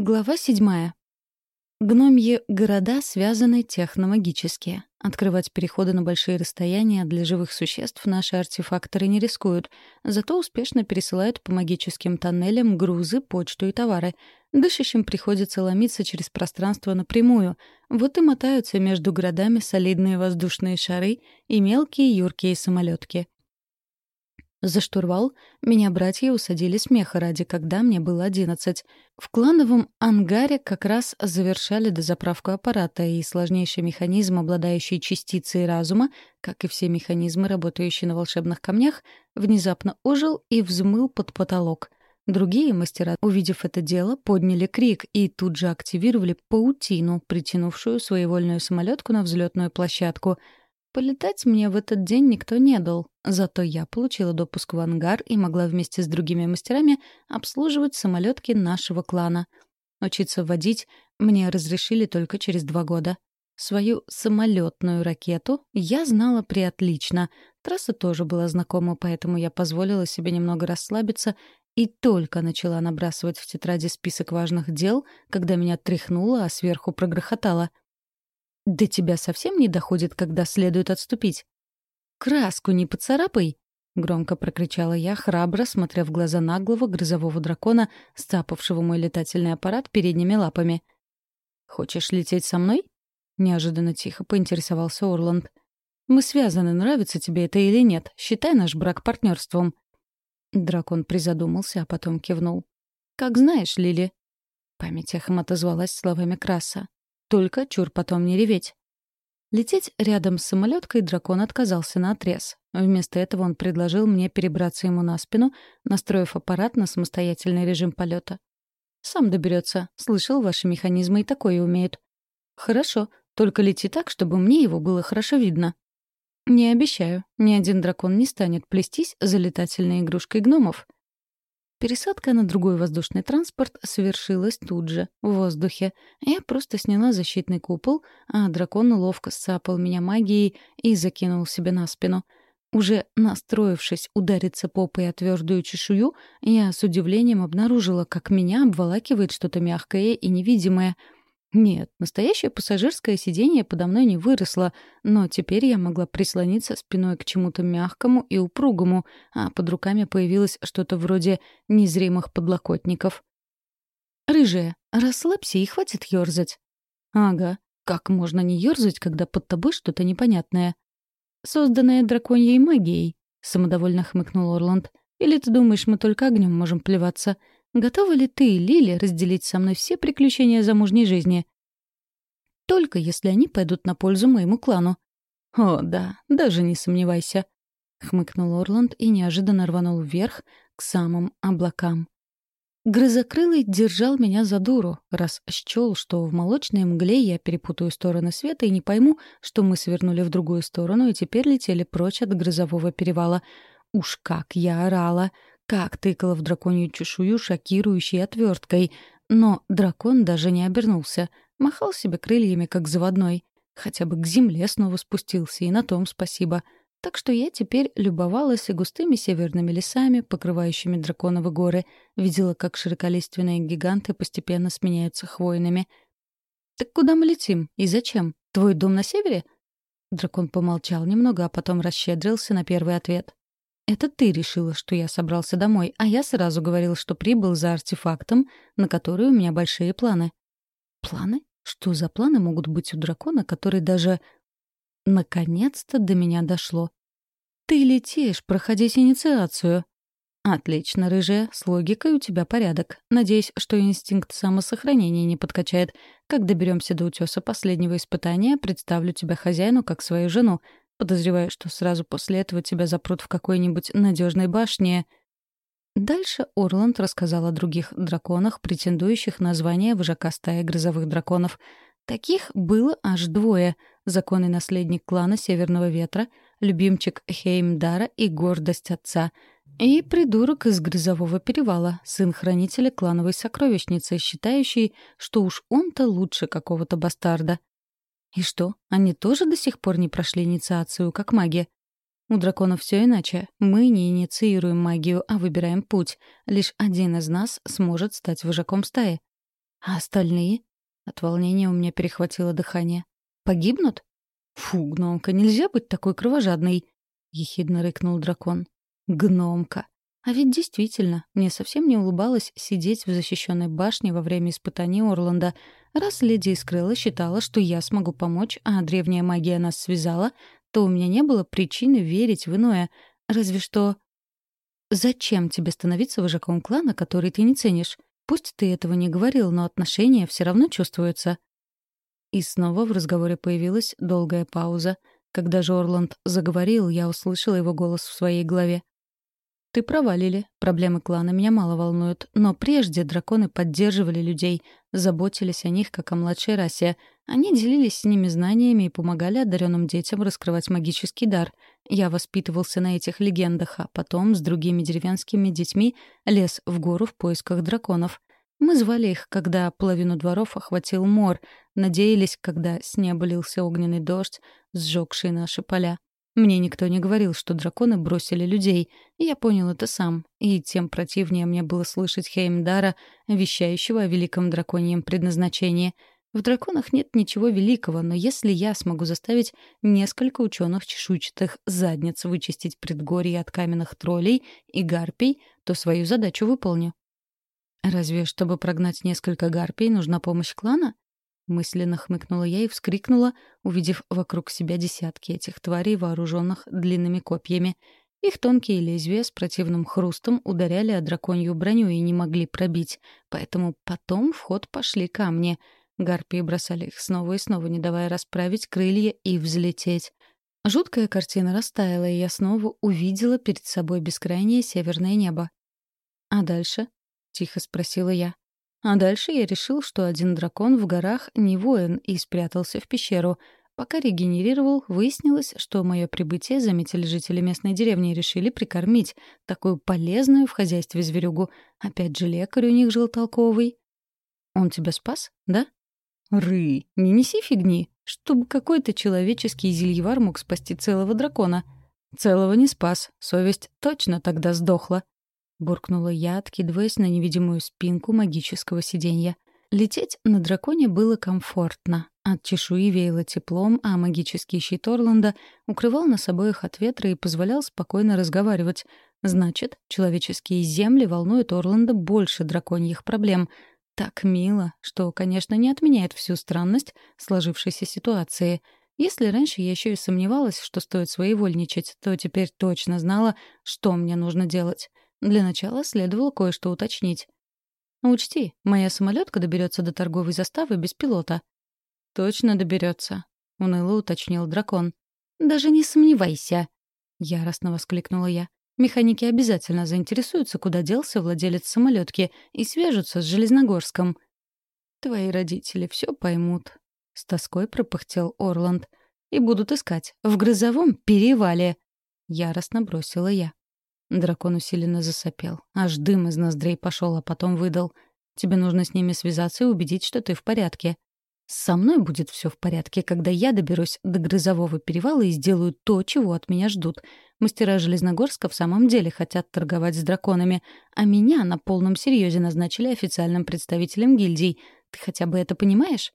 Глава седьмая. Гномьи города связаны техномагически. Открывать переходы на большие расстояния для живых существ наши артефакторы не рискуют, зато успешно пересылают по магическим тоннелям грузы, почту и товары. Дышащим приходится ломиться через пространство напрямую. Вот и мотаются между городами солидные воздушные шары и мелкие юркие самолетки. За штурвал меня братья усадили смеха ради, когда мне было одиннадцать. В клановом ангаре как раз завершали дозаправку аппарата, и сложнейший механизм, обладающий частицей разума, как и все механизмы, работающие на волшебных камнях, внезапно ожил и взмыл под потолок. Другие мастера, увидев это дело, подняли крик и тут же активировали паутину, притянувшую своевольную самолетку на взлетную площадку — Полетать мне в этот день никто не дал, зато я получила допуск в ангар и могла вместе с другими мастерами обслуживать самолетки нашего клана. Учиться водить мне разрешили только через два года. Свою самолетную ракету я знала приотлично. Трасса тоже была знакома, поэтому я позволила себе немного расслабиться и только начала набрасывать в тетради список важных дел, когда меня тряхнуло, а сверху прогрохотало — до тебя совсем не доходит, когда следует отступить. «Краску не поцарапай!» — громко прокричала я, храбро смотря в глаза наглого грозового дракона, стапавшего мой летательный аппарат передними лапами. «Хочешь лететь со мной?» — неожиданно тихо поинтересовался Орланд. «Мы связаны, нравится тебе это или нет. Считай наш брак партнерством». Дракон призадумался, а потом кивнул. «Как знаешь, Лили». Память эхом отозвалась словами Краса. Только чур потом не реветь. Лететь рядом с самолеткой дракон отказался на отрез. Вместо этого он предложил мне перебраться ему на спину, настроив аппарат на самостоятельный режим полета. «Сам доберется. Слышал, ваши механизмы и такое умеют». «Хорошо, только лети так, чтобы мне его было хорошо видно». «Не обещаю. Ни один дракон не станет плестись за летательной игрушкой гномов», Пересадка на другой воздушный транспорт совершилась тут же, в воздухе. Я просто сняла защитный купол, а дракон ловко сцапал меня магией и закинул себе на спину. Уже настроившись удариться попой о твердую чешую, я с удивлением обнаружила, как меня обволакивает что-то мягкое и невидимое — нет, настоящее пассажирское сиденье подо мной не выросло, но теперь я могла прислониться спиной к чему-то мягкому и упругому, а под руками появилось что-то вроде незримых подлокотников. «Рыжая, расслабься и хватит ёрзать». «Ага, как можно не ёрзать, когда под тобой что-то непонятное?» «Созданное драконьей магией», — самодовольно хмыкнул Орланд. «Или ты думаешь, мы только огнем можем плеваться?» Готова ли ты, Лили, разделить со мной все приключения замужней жизни? Только если они пойдут на пользу моему клану. О, да, даже не сомневайся. Хмыкнул Орланд и неожиданно рванул вверх к самым облакам. Грызокрылый держал меня за дуру, раз счел, что в молочной мгле я перепутаю стороны света и не пойму, что мы свернули в другую сторону и теперь летели прочь от грозового перевала. Уж как я орала! Как тыкала в драконью чешую шокирующей отверткой. Но дракон даже не обернулся. Махал себе крыльями, как заводной. Хотя бы к земле снова спустился, и на том спасибо. Так что я теперь любовалась и густыми северными лесами, покрывающими драконовы горы, видела, как широколиственные гиганты постепенно сменяются хвойными. «Так куда мы летим? И зачем? Твой дом на севере?» Дракон помолчал немного, а потом расщедрился на первый ответ. Это ты решила, что я собрался домой, а я сразу говорил, что прибыл за артефактом, на который у меня большие планы. Планы? Что за планы могут быть у дракона, который даже... Наконец-то до меня дошло. Ты летишь проходить инициацию. Отлично, рыжая, с логикой у тебя порядок. Надеюсь, что инстинкт самосохранения не подкачает. Как доберемся до утеса последнего испытания, представлю тебя хозяину как свою жену, Подозреваю, что сразу после этого тебя запрут в какой-нибудь надежной башне. Дальше Орланд рассказал о других драконах, претендующих на звание вожака стаи грозовых драконов. Таких было аж двое — законный наследник клана Северного Ветра, любимчик Хеймдара и гордость отца, и придурок из Грозового Перевала, сын хранителя клановой сокровищницы, считающий, что уж он-то лучше какого-то бастарда. И что, они тоже до сих пор не прошли инициацию, как маги? У драконов все иначе. Мы не инициируем магию, а выбираем путь. Лишь один из нас сможет стать вожаком стаи. А остальные? От волнения у меня перехватило дыхание. Погибнут? Фу, гномка, нельзя быть такой кровожадной, ехидно рыкнул дракон. Гномка. А ведь действительно, мне совсем не улыбалось сидеть в защищенной башне во время испытаний Орланда. Раз леди Искрыла считала, что я смогу помочь, а древняя магия нас связала, то у меня не было причины верить в иное. Разве что... Зачем тебе становиться вожаком клана, который ты не ценишь? Пусть ты этого не говорил, но отношения все равно чувствуются. И снова в разговоре появилась долгая пауза. Когда же Орланд заговорил, я услышала его голос в своей голове. «Ты права, Лили. Проблемы клана меня мало волнуют. Но прежде драконы поддерживали людей, заботились о них, как о младшей расе. Они делились с ними знаниями и помогали одаренным детям раскрывать магический дар. Я воспитывался на этих легендах, а потом с другими деревенскими детьми лез в гору в поисках драконов. Мы звали их, когда половину дворов охватил мор, надеялись, когда с неба лился огненный дождь, сжегший наши поля. Мне никто не говорил, что драконы бросили людей, и я понял это сам, и тем противнее мне было слышать Хеймдара, вещающего о великом драконьем предназначении. В драконах нет ничего великого, но если я смогу заставить несколько ученых чешуйчатых задниц вычистить предгорье от каменных троллей и гарпий, то свою задачу выполню. Разве чтобы прогнать несколько гарпий, нужна помощь клана? Мысленно хмыкнула я и вскрикнула, увидев вокруг себя десятки этих тварей, вооруженных длинными копьями. Их тонкие лезвия с противным хрустом ударяли о драконью броню и не могли пробить, поэтому потом в ход пошли камни. Гарпии бросали их снова и снова, не давая расправить крылья и взлететь. Жуткая картина растаяла, и я снова увидела перед собой бескрайнее северное небо. «А дальше?» — тихо спросила я. А дальше я решил, что один дракон в горах не воин и спрятался в пещеру. Пока регенерировал, выяснилось, что мое прибытие заметили жители местной деревни и решили прикормить такую полезную в хозяйстве зверюгу. Опять же, лекарь у них жил толковый. «Он тебя спас, да?» «Ры, не неси фигни, чтобы какой-то человеческий зельевар мог спасти целого дракона. Целого не спас, совесть точно тогда сдохла». — буркнула я, откидываясь на невидимую спинку магического сиденья. Лететь на драконе было комфортно. От чешуи веяло теплом, а магический щит Орланда укрывал нас обоих от ветра и позволял спокойно разговаривать. Значит, человеческие земли волнуют Орланда больше драконьих проблем. Так мило, что, конечно, не отменяет всю странность сложившейся ситуации. Если раньше я еще и сомневалась, что стоит своевольничать, то теперь точно знала, что мне нужно делать. Для начала следовало кое-что уточнить. «Учти, моя самолетка доберется до торговой заставы без пилота». «Точно доберется», — уныло уточнил дракон. «Даже не сомневайся», — яростно воскликнула я. «Механики обязательно заинтересуются, куда делся владелец самолетки, и свяжутся с Железногорском». «Твои родители все поймут», — с тоской пропыхтел Орланд. «И будут искать. В грозовом перевале», — яростно бросила я. Дракон усиленно засопел. Аж дым из ноздрей пошел, а потом выдал. «Тебе нужно с ними связаться и убедить, что ты в порядке. Со мной будет все в порядке, когда я доберусь до Грызового перевала и сделаю то, чего от меня ждут. Мастера Железногорска в самом деле хотят торговать с драконами, а меня на полном серьезе назначили официальным представителем гильдий. Ты хотя бы это понимаешь?»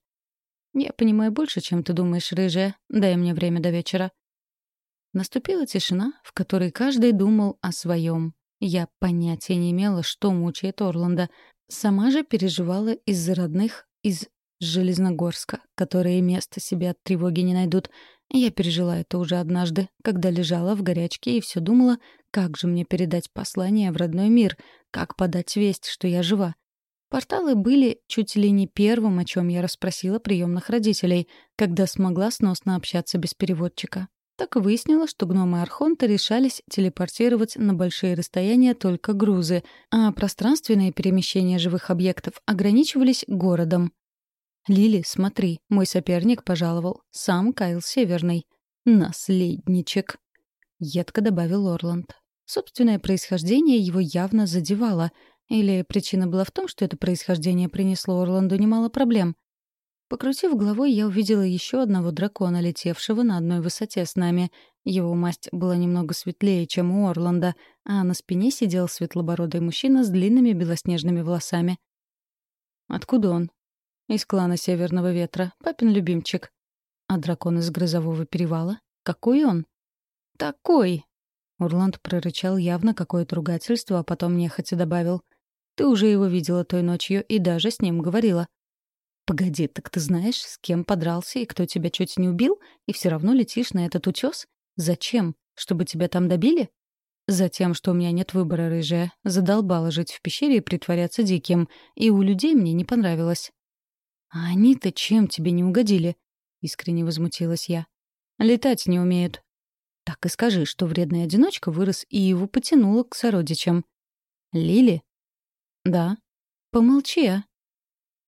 «Я понимаю больше, чем ты думаешь, рыжая. Дай мне время до вечера». Наступила тишина, в которой каждый думал о своем. Я понятия не имела, что мучает Орланда. Сама же переживала из-за родных из Железногорска, которые места себе от тревоги не найдут. Я пережила это уже однажды, когда лежала в горячке и все думала, как же мне передать послание в родной мир, как подать весть, что я жива. Порталы были чуть ли не первым, о чем я расспросила приемных родителей, когда смогла сносно общаться без переводчика. Так выяснилось, что гномы Архонта решались телепортировать на большие расстояния только грузы, а пространственные перемещения живых объектов ограничивались городом. «Лили, смотри, мой соперник пожаловал. Сам Кайл Северный. Наследничек», — едко добавил Орланд. Собственное происхождение его явно задевало. Или причина была в том, что это происхождение принесло Орланду немало проблем. Покрутив головой, я увидела еще одного дракона, летевшего на одной высоте с нами. Его масть была немного светлее, чем у Орланда, а на спине сидел светлобородый мужчина с длинными белоснежными волосами. Откуда он? Из клана Северного Ветра. Папин любимчик. А дракон из Грозового Перевала? Какой он? Такой! Урланд прорычал явно какое-то ругательство, а потом нехотя добавил. «Ты уже его видела той ночью и даже с ним говорила». «Погоди, так ты знаешь, с кем подрался и кто тебя чуть не убил, и все равно летишь на этот утес? Зачем? Чтобы тебя там добили?» «Затем, что у меня нет выбора, рыжая. Задолбала жить в пещере и притворяться диким. И у людей мне не понравилось». «А они-то чем тебе не угодили?» — искренне возмутилась я. «Летать не умеют», так и скажи, что вредный одиночка вырос и его потянуло к сородичам. Лили? Да. Помолчи, а.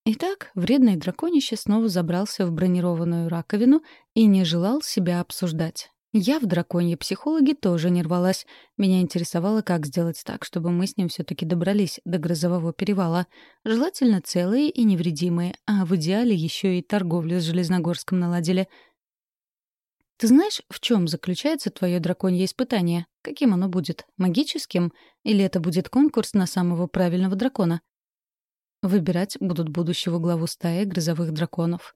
Итак, вредный драконище снова забрался в бронированную раковину и не желал себя обсуждать. Я в драконье психологи тоже не рвалась. Меня интересовало, как сделать так, чтобы мы с ним все таки добрались до грозового перевала. Желательно целые и невредимые, а в идеале еще и торговлю с Железногорском наладили — ты знаешь, в чем заключается твое драконье испытание? Каким оно будет? Магическим? Или это будет конкурс на самого правильного дракона? Выбирать будут будущего главу стаи грозовых драконов.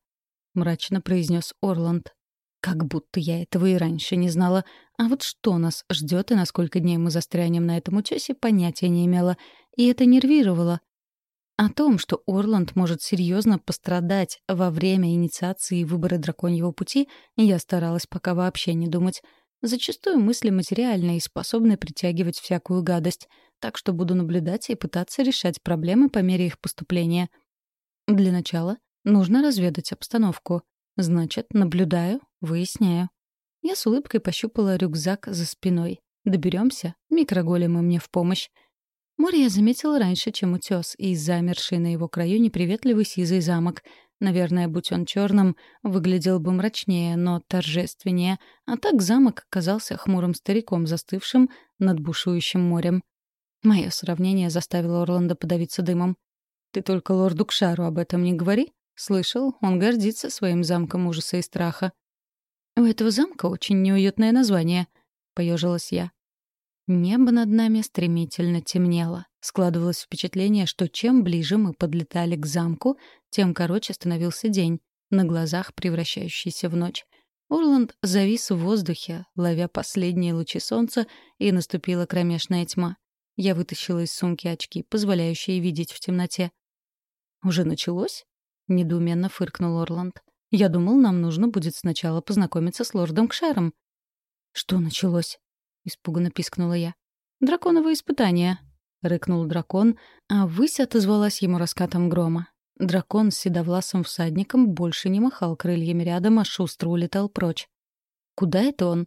Мрачно произнес Орланд. Как будто я этого и раньше не знала. А вот что нас ждет и на сколько дней мы застрянем на этом утесе, понятия не имела. И это нервировало. О том, что Орланд может серьезно пострадать во время инициации выбора драконьего пути, я старалась пока вообще не думать. Зачастую мысли материальные и способны притягивать всякую гадость, так что буду наблюдать и пытаться решать проблемы по мере их поступления. Для начала нужно разведать обстановку. Значит, наблюдаю, выясняю. Я с улыбкой пощупала рюкзак за спиной. Доберемся, микроголемы мне в помощь. Море я заметила раньше, чем утес, и замерший на его краю неприветливый сизый замок. Наверное, будь он черным, выглядел бы мрачнее, но торжественнее, а так замок казался хмурым стариком, застывшим над бушующим морем. Мое сравнение заставило Орландо подавиться дымом. «Ты только лорду Кшару об этом не говори. Слышал, он гордится своим замком ужаса и страха». «У этого замка очень неуютное название», — поежилась я. Небо над нами стремительно темнело. Складывалось впечатление, что чем ближе мы подлетали к замку, тем короче становился день, на глазах превращающийся в ночь. Орланд завис в воздухе, ловя последние лучи солнца, и наступила кромешная тьма. Я вытащила из сумки очки, позволяющие видеть в темноте. «Уже началось?» — недоуменно фыркнул Орланд. «Я думал, нам нужно будет сначала познакомиться с лордом Кшаром». «Что началось?» — испуганно пискнула я. «Драконовое испытание», — рыкнул дракон, а ввысь отозвалась ему раскатом грома. Дракон с седовласым всадником больше не махал крыльями рядом, а шустро улетал прочь. «Куда это он?»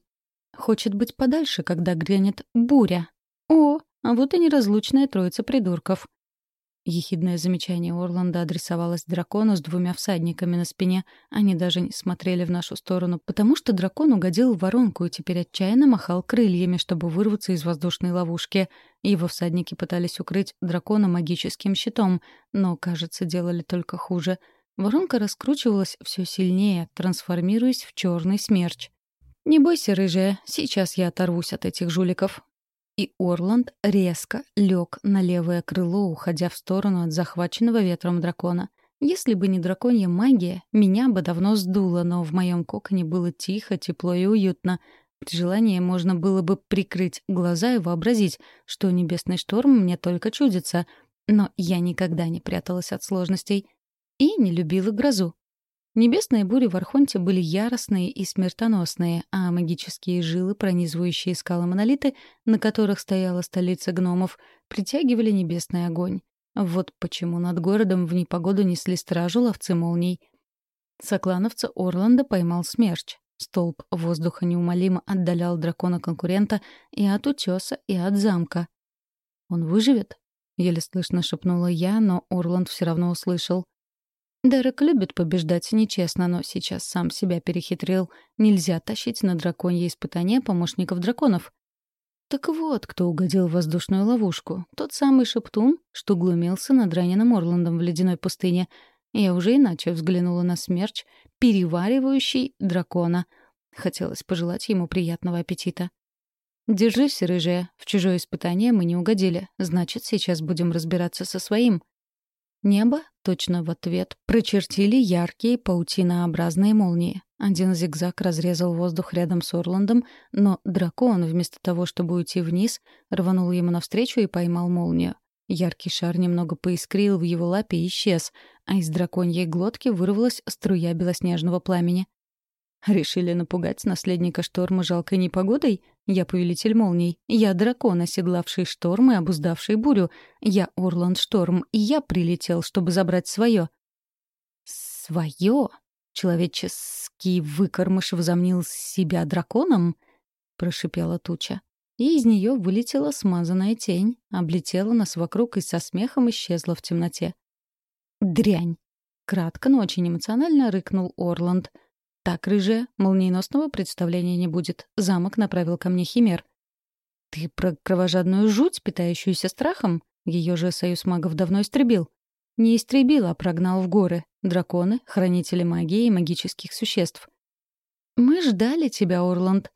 «Хочет быть подальше, когда грянет буря». «О, а вот и неразлучная троица придурков. Ехидное замечание Орланда адресовалось дракону с двумя всадниками на спине. Они даже не смотрели в нашу сторону, потому что дракон угодил в воронку и теперь отчаянно махал крыльями, чтобы вырваться из воздушной ловушки. Его всадники пытались укрыть дракона магическим щитом, но, кажется, делали только хуже. Воронка раскручивалась все сильнее, трансформируясь в черный смерч. «Не бойся, рыжая, сейчас я оторвусь от этих жуликов и Орланд резко лег на левое крыло, уходя в сторону от захваченного ветром дракона. Если бы не драконья магия, меня бы давно сдуло, но в моем коконе было тихо, тепло и уютно. При желании можно было бы прикрыть глаза и вообразить, что небесный шторм мне только чудится. Но я никогда не пряталась от сложностей и не любила грозу. Небесные бури в Архонте были яростные и смертоносные, а магические жилы, пронизывающие скалы монолиты, на которых стояла столица гномов, притягивали небесный огонь. Вот почему над городом в непогоду несли стражу ловцы молний. Соклановца Орланда поймал смерч. Столб воздуха неумолимо отдалял дракона-конкурента и от утеса, и от замка. «Он выживет?» — еле слышно шепнула я, но Орланд все равно услышал. Дерек любит побеждать нечестно, но сейчас сам себя перехитрил. Нельзя тащить на драконье испытания помощников драконов. Так вот, кто угодил в воздушную ловушку. Тот самый шептун, что глумился над раненым Орландом в ледяной пустыне. Я уже иначе взглянула на смерч, переваривающий дракона. Хотелось пожелать ему приятного аппетита. «Держись, рыжая. В чужое испытание мы не угодили. Значит, сейчас будем разбираться со своим». Небо точно в ответ прочертили яркие паутинообразные молнии. Один зигзаг разрезал воздух рядом с Орландом, но дракон, вместо того, чтобы уйти вниз, рванул ему навстречу и поймал молнию. Яркий шар немного поискрил в его лапе и исчез, а из драконьей глотки вырвалась струя белоснежного пламени. Решили напугать наследника шторма жалкой непогодой? Я повелитель молний. Я дракон, оседлавший шторм и обуздавший бурю. Я Орланд Шторм, и я прилетел, чтобы забрать свое. Свое? Человеческий выкормыш возомнил себя драконом? Прошипела туча. И из нее вылетела смазанная тень, облетела нас вокруг и со смехом исчезла в темноте. «Дрянь!» — кратко, но очень эмоционально рыкнул Орланд — «Так, рыжая, молниеносного представления не будет. Замок направил ко мне химер». «Ты про кровожадную жуть, питающуюся страхом? Ее же союз магов давно истребил». «Не истребил, а прогнал в горы. Драконы, хранители магии и магических существ». «Мы ждали тебя, Орланд».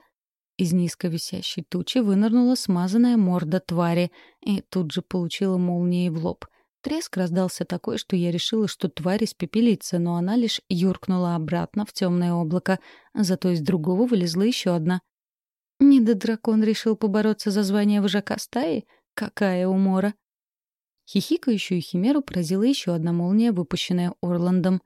Из низко висящей тучи вынырнула смазанная морда твари и тут же получила молнией в лоб — Треск раздался такой, что я решила, что тварь испепелится, но она лишь юркнула обратно в темное облако, зато из другого вылезла еще одна. Недодракон решил побороться за звание вожака стаи? Какая умора! Хихикающую химеру поразила еще одна молния, выпущенная Орландом.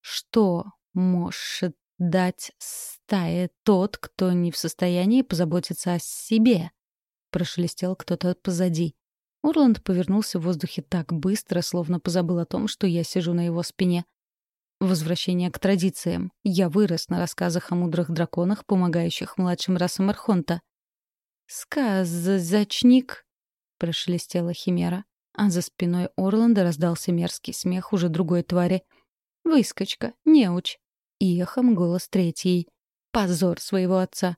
«Что может дать стае тот, кто не в состоянии позаботиться о себе?» — прошелестел кто-то позади. Орланд повернулся в воздухе так быстро, словно позабыл о том, что я сижу на его спине. Возвращение к традициям. Я вырос на рассказах о мудрых драконах, помогающих младшим расам Архонта. «Сказочник!» — прошелестела Химера. А за спиной Орланда раздался мерзкий смех уже другой твари. «Выскочка! Неуч!» И эхом голос третий. «Позор своего отца!»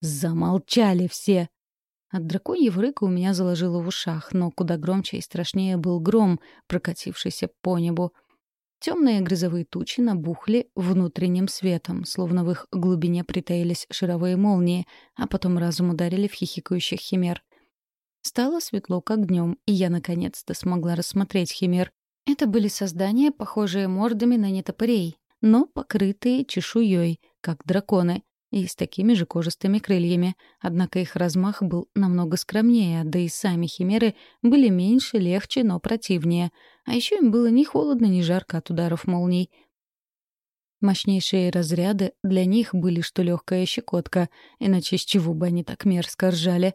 «Замолчали все!» От драконьего рыка у меня заложило в ушах, но куда громче и страшнее был гром, прокатившийся по небу. Темные грозовые тучи набухли внутренним светом, словно в их глубине притаились шаровые молнии, а потом разум ударили в хихикающих химер. Стало светло, как днем, и я наконец-то смогла рассмотреть химер. Это были создания, похожие мордами на нетопырей, но покрытые чешуей, как драконы и с такими же кожистыми крыльями. Однако их размах был намного скромнее, да и сами химеры были меньше, легче, но противнее. А еще им было ни холодно, ни жарко от ударов молний. Мощнейшие разряды для них были что легкая щекотка, иначе с чего бы они так мерзко ржали.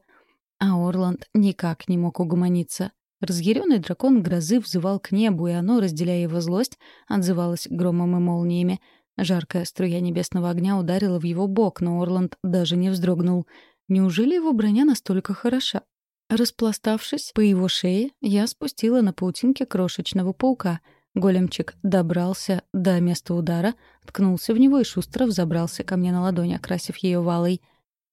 А Орланд никак не мог угомониться. Разъяренный дракон грозы взывал к небу, и оно, разделяя его злость, отзывалось громом и молниями — Жаркая струя небесного огня ударила в его бок, но Орланд даже не вздрогнул. Неужели его броня настолько хороша? Распластавшись по его шее, я спустила на паутинке крошечного паука. Големчик добрался до места удара, ткнулся в него и шустро взобрался ко мне на ладонь, окрасив ее валой.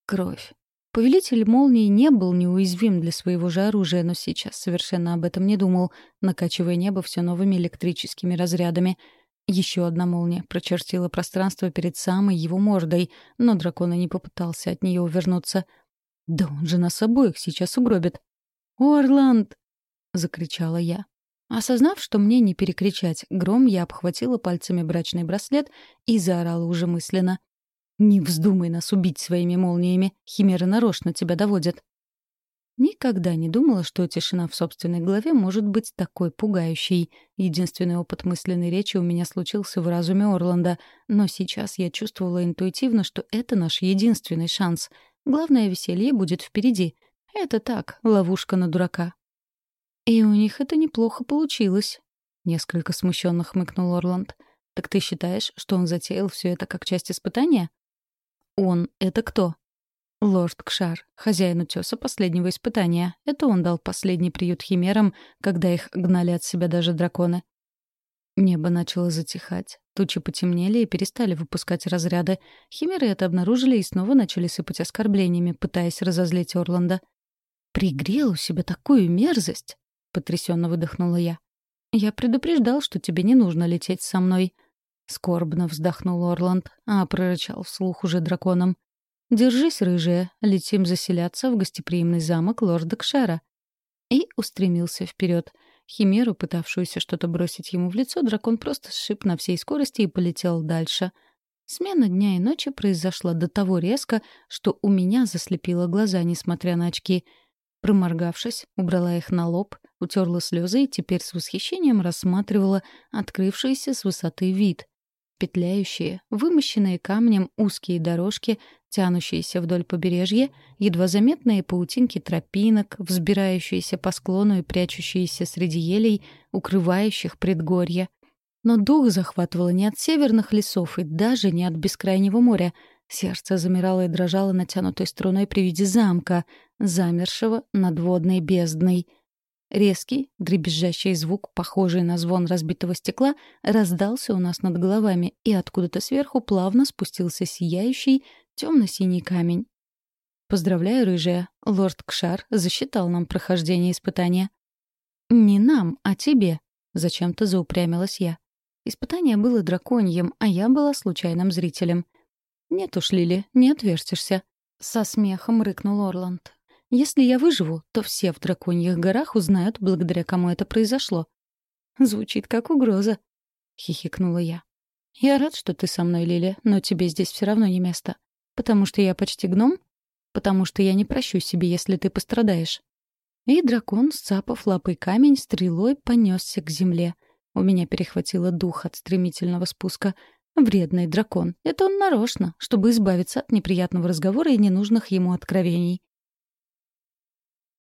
Кровь. Повелитель молнии не был неуязвим для своего же оружия, но сейчас совершенно об этом не думал, накачивая небо все новыми электрическими разрядами — еще одна молния прочертила пространство перед самой его мордой, но дракон и не попытался от нее увернуться. «Да он же нас обоих сейчас угробит!» «Орланд!» — закричала я. Осознав, что мне не перекричать гром, я обхватила пальцами брачный браслет и заорала уже мысленно. «Не вздумай нас убить своими молниями, химеры нарочно тебя доводят!» Никогда не думала, что тишина в собственной голове может быть такой пугающей. Единственный опыт мысленной речи у меня случился в разуме Орланда, но сейчас я чувствовала интуитивно, что это наш единственный шанс. Главное веселье будет впереди. Это так, ловушка на дурака. И у них это неплохо получилось. Несколько смущенно хмыкнул Орланд. Так ты считаешь, что он затеял все это как часть испытания? Он — это кто? Лорд Кшар, хозяин утеса последнего испытания. Это он дал последний приют химерам, когда их гнали от себя даже драконы. Небо начало затихать. Тучи потемнели и перестали выпускать разряды. Химеры это обнаружили и снова начали сыпать оскорблениями, пытаясь разозлить Орланда. «Пригрел у себя такую мерзость!» — потрясенно выдохнула я. «Я предупреждал, что тебе не нужно лететь со мной». Скорбно вздохнул Орланд, а прорычал вслух уже драконом. «Держись, рыжая, летим заселяться в гостеприимный замок лорда Кшара». И устремился вперед. Химеру, пытавшуюся что-то бросить ему в лицо, дракон просто сшиб на всей скорости и полетел дальше. Смена дня и ночи произошла до того резко, что у меня заслепило глаза, несмотря на очки. Проморгавшись, убрала их на лоб, утерла слезы и теперь с восхищением рассматривала открывшийся с высоты вид. Петляющие, вымощенные камнем узкие дорожки, тянущиеся вдоль побережья, едва заметные паутинки тропинок, взбирающиеся по склону и прячущиеся среди елей, укрывающих предгорье. Но дух захватывало не от северных лесов и даже не от бескрайнего моря. Сердце замирало и дрожало натянутой струной при виде замка, замершего над водной бездной. Резкий, дребезжащий звук, похожий на звон разбитого стекла, раздался у нас над головами, и откуда-то сверху плавно спустился сияющий темно-синий камень. «Поздравляю, рыжая, лорд Кшар засчитал нам прохождение испытания». «Не нам, а тебе», — зачем-то заупрямилась я. Испытание было драконьем, а я была случайным зрителем. «Нет уж, Лили, не отвертишься», — со смехом рыкнул Орланд. «Если я выживу, то все в драконьих горах узнают, благодаря кому это произошло». «Звучит как угроза», — хихикнула я. «Я рад, что ты со мной, Лили, но тебе здесь все равно не место. Потому что я почти гном? Потому что я не прощу себе, если ты пострадаешь». И дракон, сцапав лапой камень, стрелой понесся к земле. У меня перехватило дух от стремительного спуска. Вредный дракон. Это он нарочно, чтобы избавиться от неприятного разговора и ненужных ему откровений.